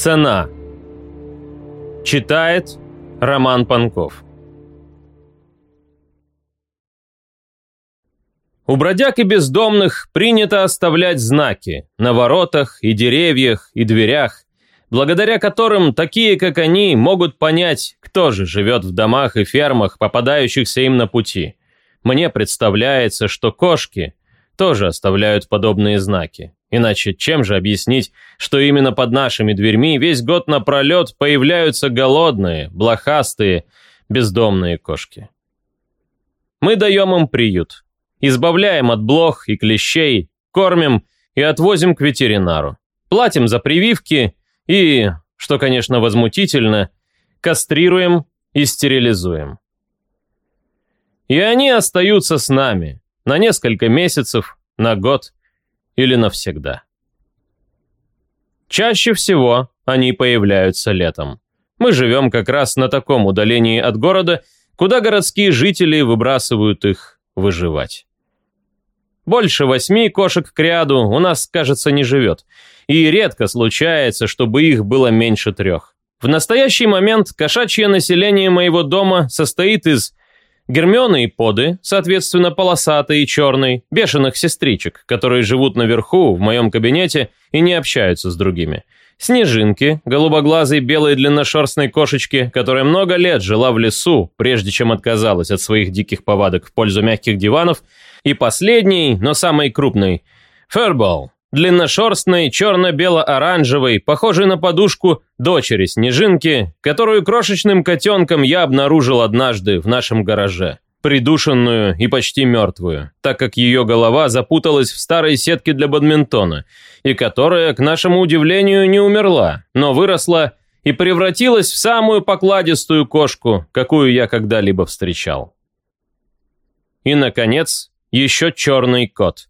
Цена. Читает Роман Панков. У бродяг и бездомных принято оставлять знаки на воротах и деревьях и дверях, благодаря которым такие, как они, могут понять, кто же живет в домах и фермах, попадающихся им на пути. Мне представляется, что кошки тоже оставляют подобные знаки. Иначе чем же объяснить, что именно под нашими дверьми весь год напролет появляются голодные, блохастые, бездомные кошки? Мы даем им приют, избавляем от блох и клещей, кормим и отвозим к ветеринару, платим за прививки и, что, конечно, возмутительно, кастрируем и стерилизуем. И они остаются с нами на несколько месяцев, на год – или навсегда. Чаще всего они появляются летом. Мы живем как раз на таком удалении от города, куда городские жители выбрасывают их выживать. Больше восьми кошек к ряду у нас, кажется, не живет. И редко случается, чтобы их было меньше трех. В настоящий момент кошачье население моего дома состоит из Гермионы и поды, соответственно, полосатые и черные, бешеных сестричек, которые живут наверху, в моем кабинете, и не общаются с другими. Снежинки, голубоглазой белой длинношерстной кошечки, которая много лет жила в лесу, прежде чем отказалась от своих диких повадок в пользу мягких диванов. И последний, но самый крупный – Фербол, длинношерстной, черно-бело-оранжевой, похожей на подушку дочери Снежинки, которую крошечным котенком я обнаружил однажды в нашем гараже. Придушенную и почти мертвую, так как ее голова запуталась в старой сетке для бадминтона, и которая, к нашему удивлению, не умерла, но выросла и превратилась в самую покладистую кошку, какую я когда-либо встречал. И, наконец, еще черный кот –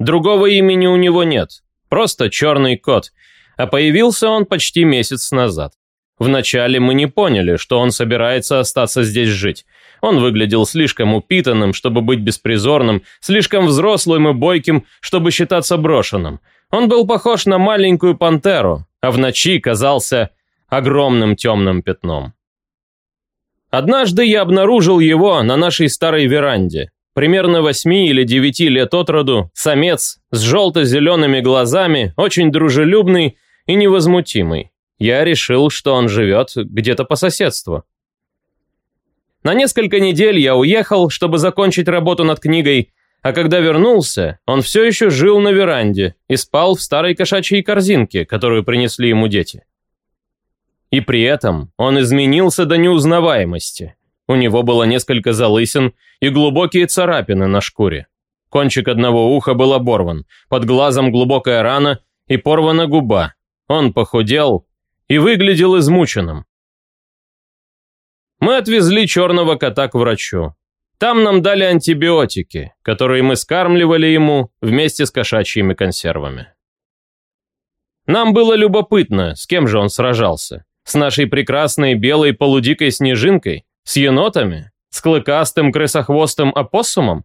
Другого имени у него нет, просто черный кот, а появился он почти месяц назад. Вначале мы не поняли, что он собирается остаться здесь жить. Он выглядел слишком упитанным, чтобы быть беспризорным, слишком взрослым и бойким, чтобы считаться брошенным. Он был похож на маленькую пантеру, а в ночи казался огромным темным пятном. Однажды я обнаружил его на нашей старой веранде примерно 8 или 9 лет от роду, самец с желто-зелеными глазами, очень дружелюбный и невозмутимый. Я решил, что он живет где-то по соседству. На несколько недель я уехал, чтобы закончить работу над книгой, а когда вернулся, он все еще жил на веранде и спал в старой кошачьей корзинке, которую принесли ему дети. И при этом он изменился до неузнаваемости. У него было несколько залысин и глубокие царапины на шкуре. Кончик одного уха был оборван, под глазом глубокая рана и порвана губа. Он похудел и выглядел измученным. Мы отвезли черного кота к врачу. Там нам дали антибиотики, которые мы скармливали ему вместе с кошачьими консервами. Нам было любопытно, с кем же он сражался. С нашей прекрасной белой полудикой снежинкой с енотами? С клыкастым крысохвостым опоссумом?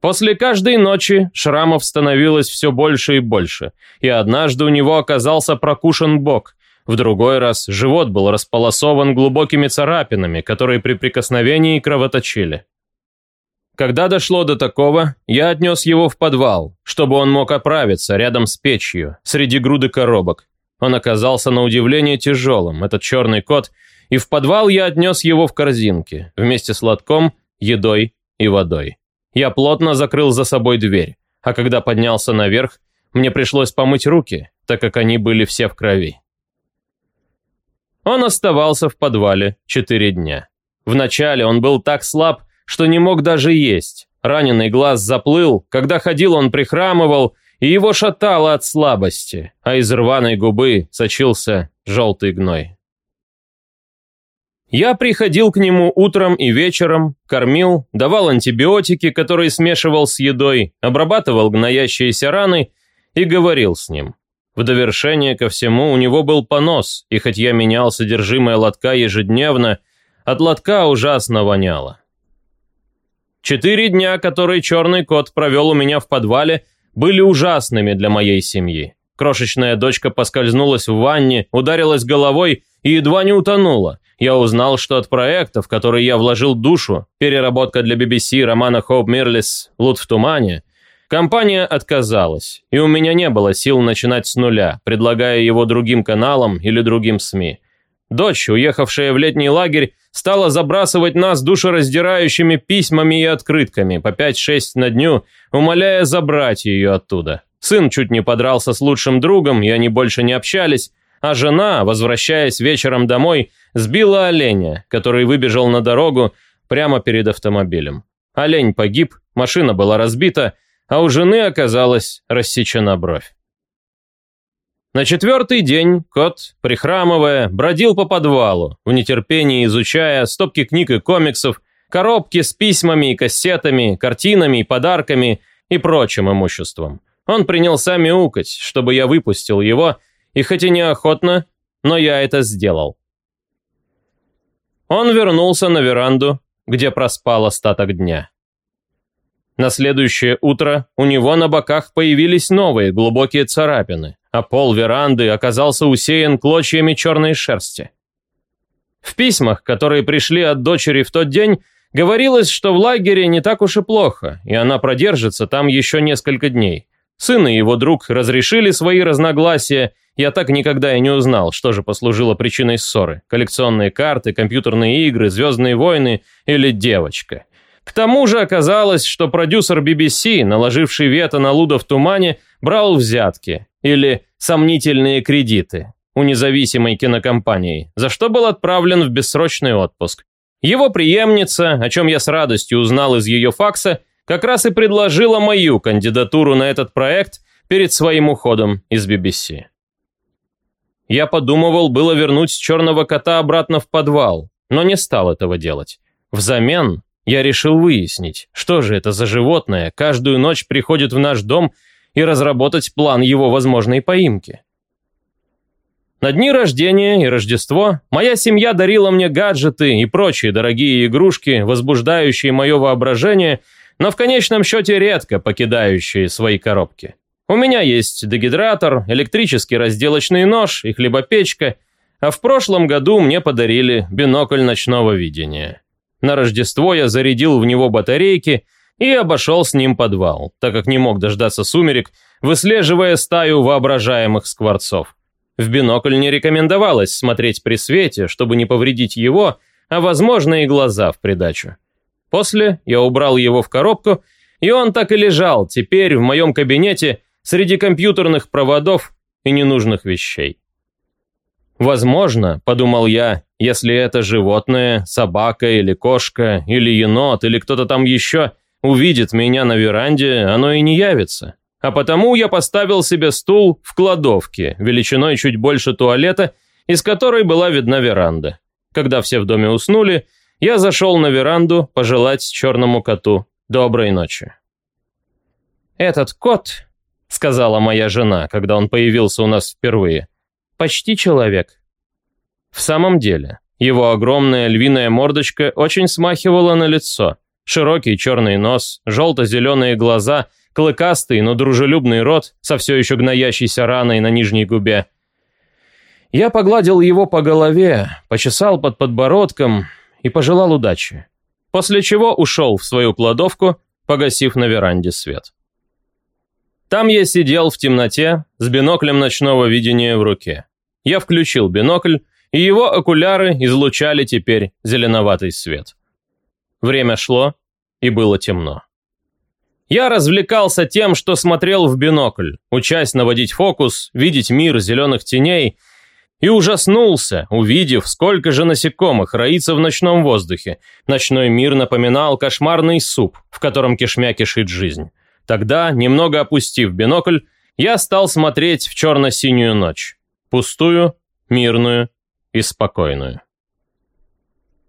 После каждой ночи шрамов становилось все больше и больше, и однажды у него оказался прокушен бок, в другой раз живот был располосован глубокими царапинами, которые при прикосновении кровоточили. Когда дошло до такого, я отнес его в подвал, чтобы он мог оправиться рядом с печью, среди груды коробок. Он оказался на удивление тяжелым, этот черный кот, и в подвал я отнес его в корзинке, вместе с лотком, едой и водой. Я плотно закрыл за собой дверь, а когда поднялся наверх, мне пришлось помыть руки, так как они были все в крови. Он оставался в подвале четыре дня. Вначале он был так слаб, что не мог даже есть. Раненый глаз заплыл, когда ходил он прихрамывал, и его шатало от слабости, а из рваной губы сочился желтый гной. Я приходил к нему утром и вечером, кормил, давал антибиотики, которые смешивал с едой, обрабатывал гноящиеся раны и говорил с ним. В довершение ко всему у него был понос, и хоть я менял содержимое лотка ежедневно, от лотка ужасно воняло. Четыре дня, которые черный кот провел у меня в подвале, были ужасными для моей семьи. Крошечная дочка поскользнулась в ванне, ударилась головой и едва не утонула. Я узнал, что от проекта, в который я вложил душу, переработка для BBC романа Хоуп Мирлис «Лут в тумане», компания отказалась, и у меня не было сил начинать с нуля, предлагая его другим каналам или другим СМИ. Дочь, уехавшая в летний лагерь, стала забрасывать нас душераздирающими письмами и открытками по 5-6 на дню, умоляя забрать ее оттуда. Сын чуть не подрался с лучшим другом, и они больше не общались, а жена, возвращаясь вечером домой, сбила оленя, который выбежал на дорогу прямо перед автомобилем. Олень погиб, машина была разбита, а у жены оказалась рассечена бровь. На четвертый день кот, прихрамывая, бродил по подвалу, в нетерпении изучая стопки книг и комиксов, коробки с письмами и кассетами, картинами и подарками и прочим имуществом. Он принялся мяукать, чтобы я выпустил его, и хоть и неохотно, но я это сделал. Он вернулся на веранду, где проспал остаток дня. На следующее утро у него на боках появились новые глубокие царапины, а пол веранды оказался усеян клочьями черной шерсти. В письмах, которые пришли от дочери в тот день, говорилось, что в лагере не так уж и плохо, и она продержится там еще несколько дней. Сын и его друг разрешили свои разногласия. Я так никогда и не узнал, что же послужило причиной ссоры. Коллекционные карты, компьютерные игры, «Звездные войны» или девочка. К тому же оказалось, что продюсер BBC, наложивший вето на Луда в тумане, брал взятки или сомнительные кредиты у независимой кинокомпании, за что был отправлен в бессрочный отпуск. Его преемница, о чем я с радостью узнал из ее факса, как раз и предложила мою кандидатуру на этот проект перед своим уходом из BBC. Я подумывал было вернуть черного кота обратно в подвал, но не стал этого делать. Взамен я решил выяснить, что же это за животное каждую ночь приходит в наш дом и разработать план его возможной поимки. На дни рождения и Рождество моя семья дарила мне гаджеты и прочие дорогие игрушки, возбуждающие мое воображение – но в конечном счете редко покидающие свои коробки. У меня есть дегидратор, электрический разделочный нож и хлебопечка, а в прошлом году мне подарили бинокль ночного видения. На Рождество я зарядил в него батарейки и обошел с ним подвал, так как не мог дождаться сумерек, выслеживая стаю воображаемых скворцов. В бинокль не рекомендовалось смотреть при свете, чтобы не повредить его, а возможно и глаза в придачу. После я убрал его в коробку, и он так и лежал теперь в моем кабинете среди компьютерных проводов и ненужных вещей. Возможно, подумал я, если это животное, собака или кошка, или енот, или кто-то там еще увидит меня на веранде, оно и не явится. А потому я поставил себе стул в кладовке, величиной чуть больше туалета, из которой была видна веранда. Когда все в доме уснули, я зашел на веранду пожелать черному коту доброй ночи. «Этот кот», — сказала моя жена, когда он появился у нас впервые, — «почти человек». В самом деле, его огромная львиная мордочка очень смахивала на лицо. Широкий черный нос, желто-зеленые глаза, клыкастый, но дружелюбный рот со все еще гноящейся раной на нижней губе. Я погладил его по голове, почесал под подбородком, и пожелал удачи, после чего ушел в свою кладовку, погасив на веранде свет. Там я сидел в темноте с биноклем ночного видения в руке. Я включил бинокль, и его окуляры излучали теперь зеленоватый свет. Время шло, и было темно. Я развлекался тем, что смотрел в бинокль, учась наводить фокус, видеть мир зеленых теней – и ужаснулся, увидев, сколько же насекомых роится в ночном воздухе. Ночной мир напоминал кошмарный суп, в котором кишмя кишит жизнь. Тогда, немного опустив бинокль, я стал смотреть в черно-синюю ночь. Пустую, мирную и спокойную.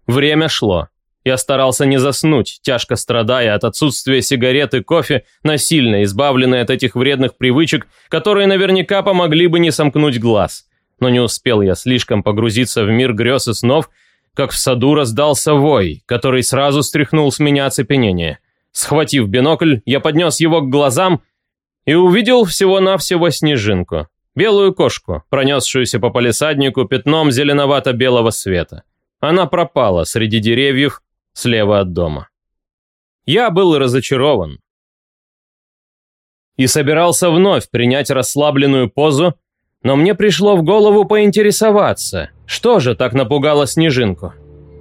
Время шло. Я старался не заснуть, тяжко страдая от отсутствия сигарет и кофе, насильно избавленный от этих вредных привычек, которые наверняка помогли бы не сомкнуть глаз – но не успел я слишком погрузиться в мир грез и снов, как в саду раздался вой, который сразу стряхнул с меня оцепенение. Схватив бинокль, я поднес его к глазам и увидел всего-навсего снежинку. Белую кошку, пронесшуюся по палисаднику пятном зеленовато-белого света. Она пропала среди деревьев слева от дома. Я был разочарован. И собирался вновь принять расслабленную позу, но мне пришло в голову поинтересоваться, что же так напугало снежинку.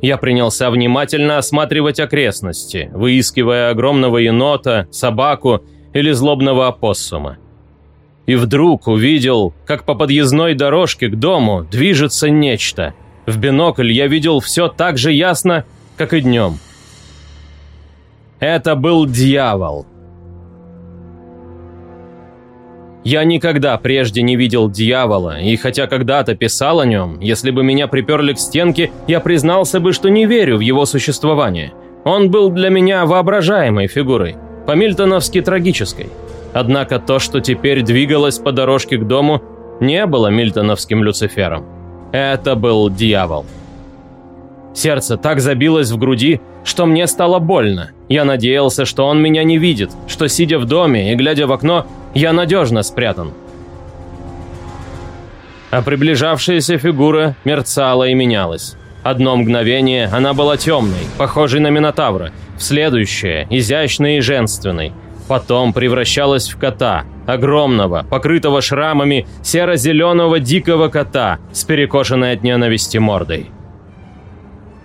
Я принялся внимательно осматривать окрестности, выискивая огромного енота, собаку или злобного опоссума. И вдруг увидел, как по подъездной дорожке к дому движется нечто. В бинокль я видел все так же ясно, как и днем. Это был дьявол. Я никогда прежде не видел дьявола, и хотя когда-то писал о нем, если бы меня приперли к стенке, я признался бы, что не верю в его существование. Он был для меня воображаемой фигурой, по-мильтоновски трагической. Однако то, что теперь двигалось по дорожке к дому, не было мильтоновским Люцифером. Это был дьявол. Сердце так забилось в груди, что мне стало больно. Я надеялся, что он меня не видит, что, сидя в доме и глядя в окно, я надежно спрятан. А приближавшаяся фигура мерцала и менялась. Одно мгновение она была темной, похожей на Минотавра, в следующее – изящной и женственной. Потом превращалась в кота, огромного, покрытого шрамами, серо-зеленого дикого кота с перекошенной от ненависти мордой.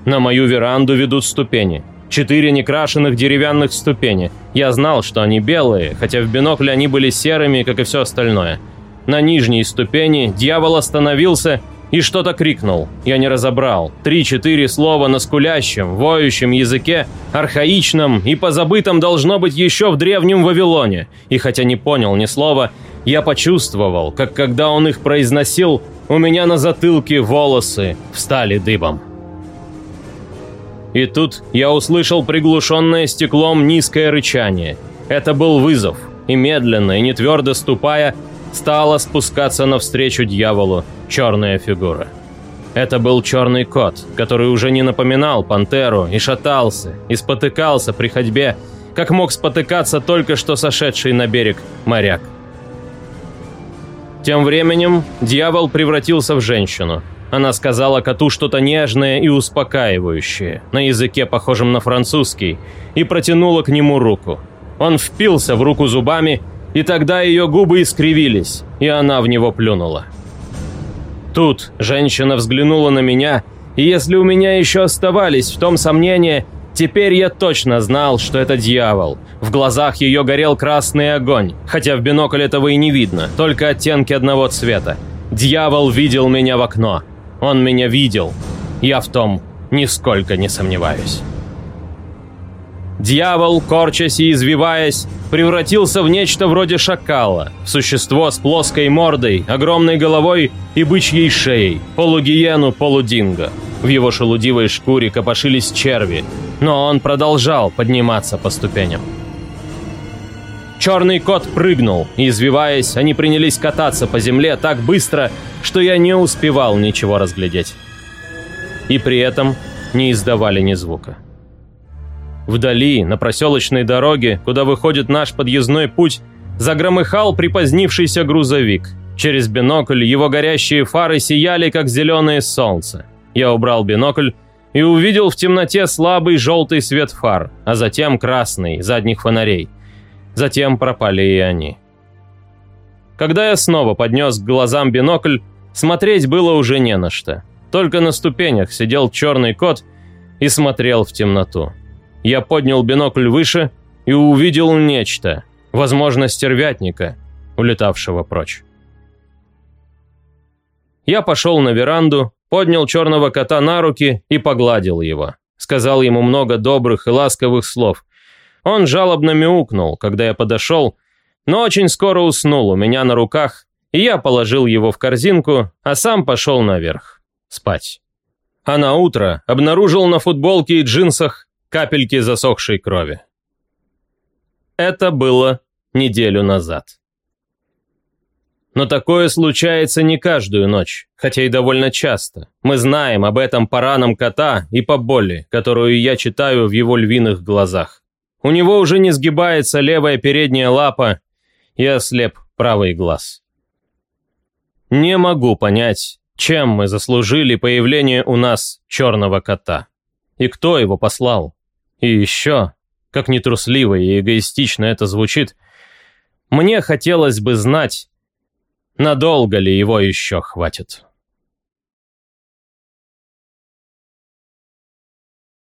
На мою веранду ведут ступени. Четыре некрашенных деревянных ступени. Я знал, что они белые, хотя в бинокле они были серыми, как и все остальное. На нижней ступени дьявол остановился и что-то крикнул. Я не разобрал. Три-четыре слова на скулящем, воющем языке, архаичном и позабытом должно быть еще в древнем Вавилоне. И хотя не понял ни слова, я почувствовал, как когда он их произносил, у меня на затылке волосы встали дыбом. И тут я услышал приглушенное стеклом низкое рычание. Это был вызов, и медленно и не твердо ступая, стала спускаться навстречу дьяволу черная фигура. Это был черный кот, который уже не напоминал пантеру и шатался, и спотыкался при ходьбе, как мог спотыкаться только что сошедший на берег моряк. Тем временем дьявол превратился в женщину – она сказала коту что-то нежное и успокаивающее, на языке, похожем на французский, и протянула к нему руку. Он впился в руку зубами, и тогда ее губы искривились, и она в него плюнула. Тут женщина взглянула на меня, и если у меня еще оставались в том сомнения, теперь я точно знал, что это дьявол. В глазах ее горел красный огонь, хотя в бинокль этого и не видно, только оттенки одного цвета. Дьявол видел меня в окно. Он меня видел. Я в том нисколько не сомневаюсь. Дьявол, корчась и извиваясь, превратился в нечто вроде шакала, в существо с плоской мордой, огромной головой и бычьей шеей, полугиену, полудинго. В его шелудивой шкуре копошились черви, но он продолжал подниматься по ступеням. Черный кот прыгнул, и, извиваясь, они принялись кататься по земле так быстро, что я не успевал ничего разглядеть. И при этом не издавали ни звука. Вдали, на проселочной дороге, куда выходит наш подъездной путь, загромыхал припозднившийся грузовик. Через бинокль его горящие фары сияли, как зеленое солнце. Я убрал бинокль и увидел в темноте слабый желтый свет фар, а затем красный задних фонарей. Затем пропали и они. Когда я снова поднес к глазам бинокль, смотреть было уже не на что. Только на ступенях сидел черный кот и смотрел в темноту. Я поднял бинокль выше и увидел нечто, возможно, стервятника, улетавшего прочь. Я пошел на веранду, поднял черного кота на руки и погладил его. Сказал ему много добрых и ласковых слов, он жалобно мяукнул, когда я подошел, но очень скоро уснул у меня на руках, и я положил его в корзинку, а сам пошел наверх. Спать. А на утро обнаружил на футболке и джинсах капельки засохшей крови. Это было неделю назад. Но такое случается не каждую ночь, хотя и довольно часто. Мы знаем об этом по ранам кота и по боли, которую я читаю в его львиных глазах. У него уже не сгибается левая передняя лапа и ослеп правый глаз. Не могу понять, чем мы заслужили появление у нас черного кота. И кто его послал. И еще, как нетрусливо и эгоистично это звучит, мне хотелось бы знать, надолго ли его еще хватит.